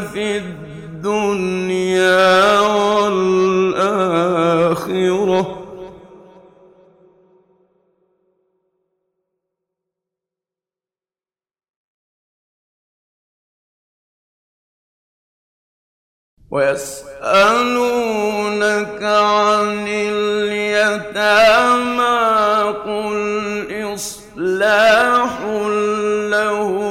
في الدنيا والآخرة. ويسألونك عن اليتامى قل إصلاح لهم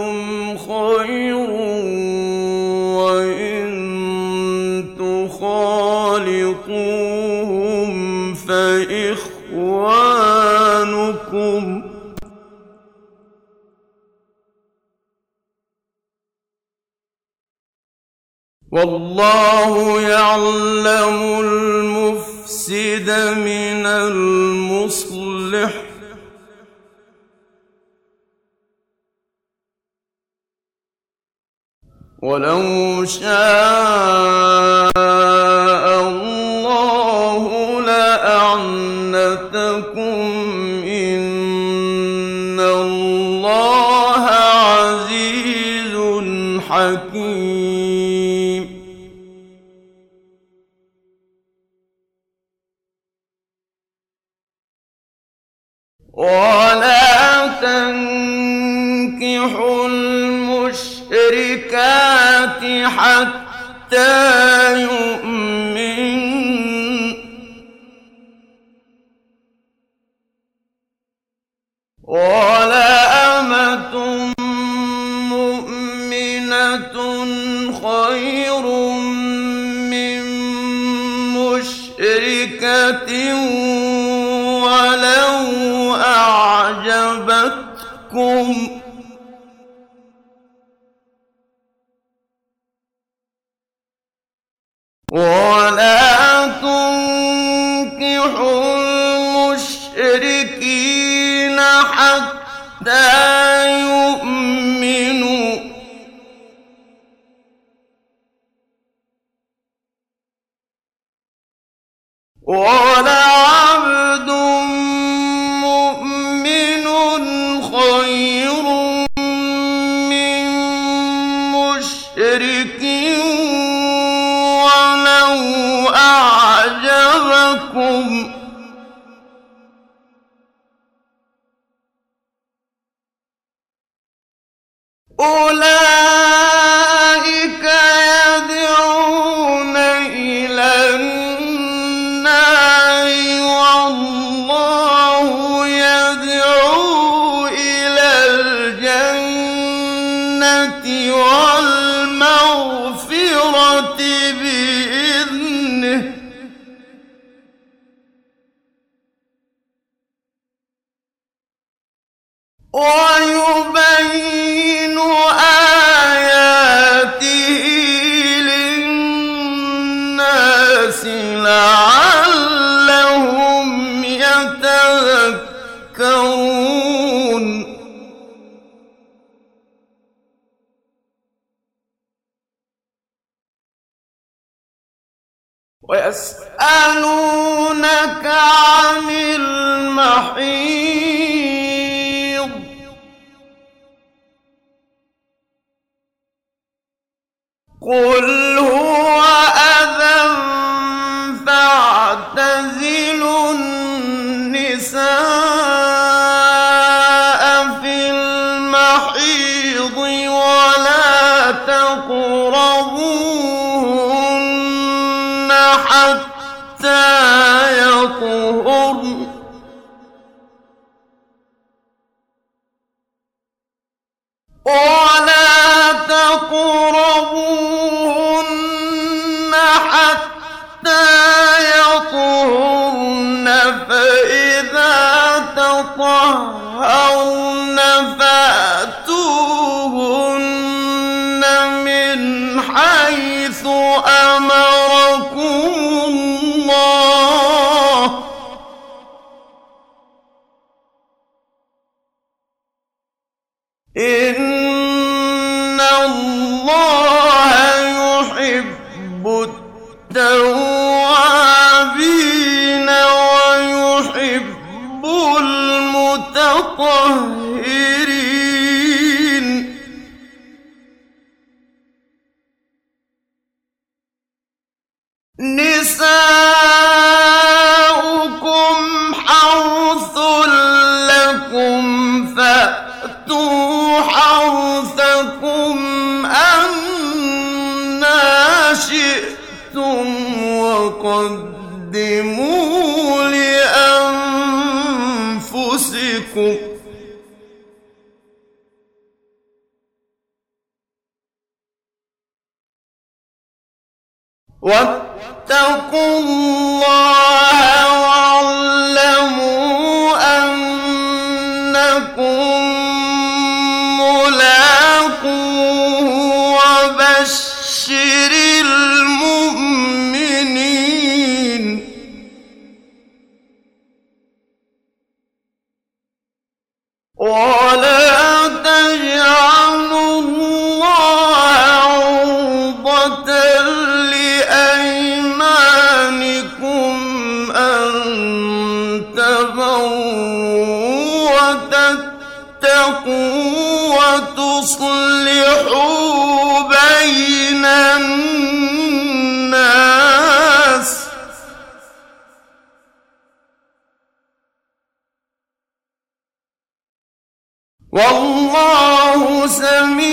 فإخوانكم والله يعلم المفسد من المصلح. ولو شاء حكيم. ولا تنكحوا المشركات حتى يؤمن. ولا ولو أعجبتكم. ولا تنكحوا المشركين حتى يؤمنوا. ولعبد مشرك ولو أعجبكم. أولئك يدعون إلى النار والله يدعو إلى الجنة والمغفرة ويبين آياته للناس لعلهم ويسألونك عن المحيض قل هو أذى فاعتزلوا النساء في المحيض ولا تقربوهن حتى يطهرن ولا تطهرن فأتوهن من حيث أمركم الله. إن الله وقدموا لأنفسكم. واتقوا الله واعلموا أنكم ملاقوه وبشر المؤمنين. وتتقوا وتصلحوا بين الناس. والله سميع